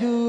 you.